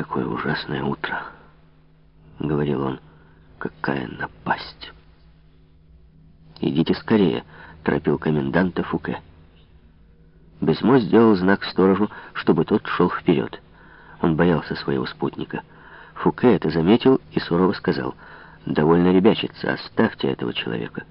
«Какое ужасное утро!» — говорил он. «Какая напасть!» «Идите скорее!» — торопил коменданта Фуке. Безмо сделал знак сторожу, чтобы тот шел вперед. Он боялся своего спутника. Фуке это заметил и сурово сказал, «Довольно ребячиться, оставьте этого человека.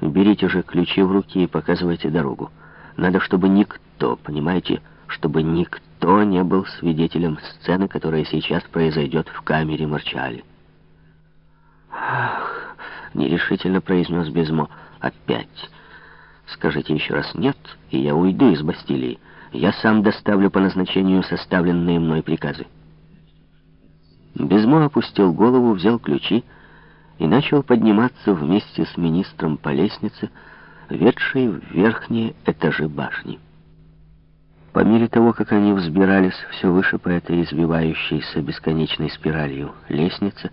Берите же ключи в руки и показывайте дорогу. Надо, чтобы никто, понимаете, чтобы никто не был свидетелем сцены, которая сейчас произойдет в камере Марчали». «Ах!» — нерешительно произнес Безмо. «Опять!» Скажите еще раз «нет», и я уйду из Бастилии. Я сам доставлю по назначению составленные мной приказы. Безмо опустил голову, взял ключи и начал подниматься вместе с министром по лестнице, ведшей в верхние этажи башни. По мере того, как они взбирались все выше по этой извивающейся бесконечной спиралью лестнице,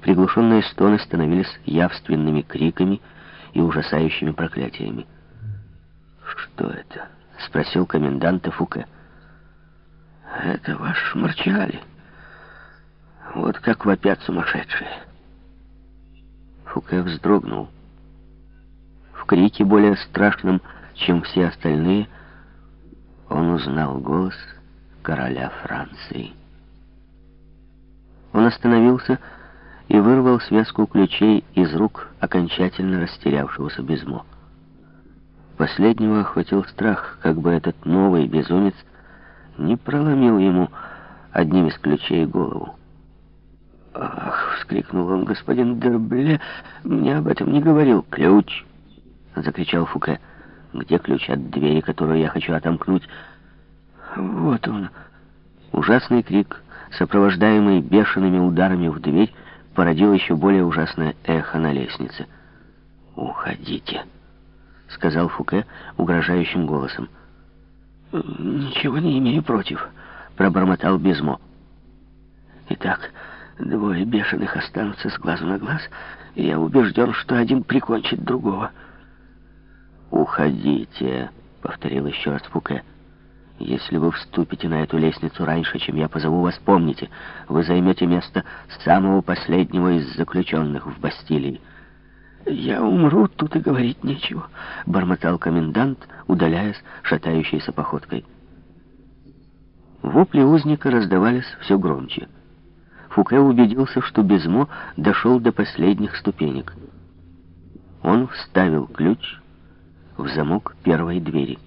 приглушенные стоны становились явственными криками и ужасающими проклятиями. «Что это?» — спросил коменданта Фуке. «Это ваш Марчали. Вот как вопят сумасшедшие». Фуке вздрогнул. В крике более страшном, чем все остальные, он узнал голос короля Франции. Он остановился и вырвал связку ключей из рук окончательно растерявшегося Безмо. Последнего охватил страх, как бы этот новый безумец не проломил ему одним из ключей голову. «Ах!» — вскрикнул он, — «господин Дербле мне об этом не говорил. Ключ!» — закричал Фуке. «Где ключ от двери, которую я хочу отомкнуть?» «Вот он!» Ужасный крик, сопровождаемый бешеными ударами в дверь, породил еще более ужасное эхо на лестнице. «Уходите!» — сказал Фуке угрожающим голосом. «Ничего не имею против», — пробормотал Безмо. «Итак, двое бешеных останутся с глазу на глаз, и я убежден, что один прикончит другого». «Уходите», — повторил еще раз Фуке. «Если вы вступите на эту лестницу раньше, чем я позову вас, помните, вы займете место самого последнего из заключенных в Бастилии». «Я умру, тут и говорить нечего», — бормотал комендант, удаляясь шатающейся походкой. Вопли узника раздавались все громче. Фуке убедился, что Безмо дошел до последних ступенек. Он вставил ключ в замок первой двери.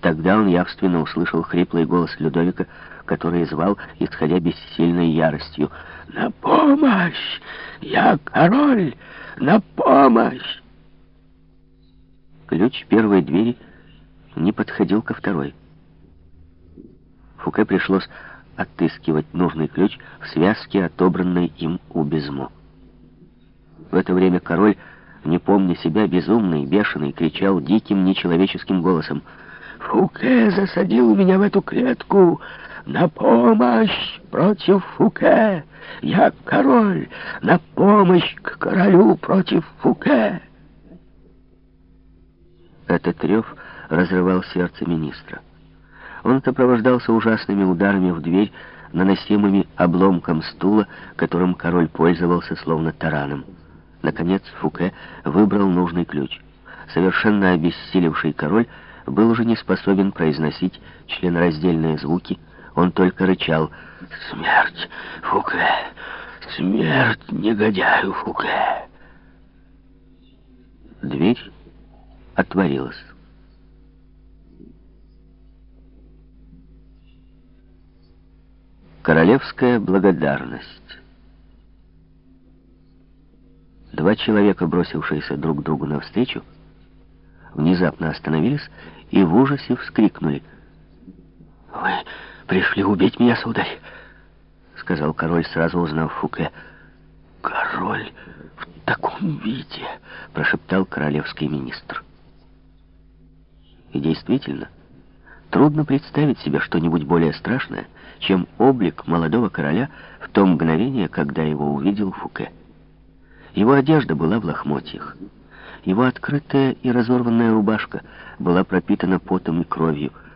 Тогда он явственно услышал хриплый голос Людовика, который звал, исходя бессильной яростью. «На помощь! Я король! На помощь!» Ключ первой двери не подходил ко второй. Фуке пришлось отыскивать нужный ключ в связке, отобранной им у Безмо. В это время король, не помня себя, безумный, бешеный, кричал диким, нечеловеческим голосом. «Фуке засадил меня в эту клетку! На помощь против Фуке! Я король! На помощь к королю против Фуке!» Этот рев разрывал сердце министра. Он сопровождался ужасными ударами в дверь, наносимыми обломком стула, которым король пользовался словно тараном. Наконец Фуке выбрал нужный ключ. Совершенно обессилевший король был уже не способен произносить членораздельные звуки, он только рычал «Смерть, Фуке! Смерть негодяю, Фуке!» Дверь отворилась. Королевская благодарность. Два человека, бросившиеся друг другу навстречу, внезапно остановились и в ужасе вскрикнули. «Вы пришли убить меня, сударь!» — сказал король, сразу узнав Фуке. «Король в таком виде!» — прошептал королевский министр. И действительно, трудно представить себе что-нибудь более страшное, чем облик молодого короля в то мгновение, когда его увидел Фуке. Его одежда была в лохмотьях. Его открытая и разорванная рубашка была пропитана потом и кровью,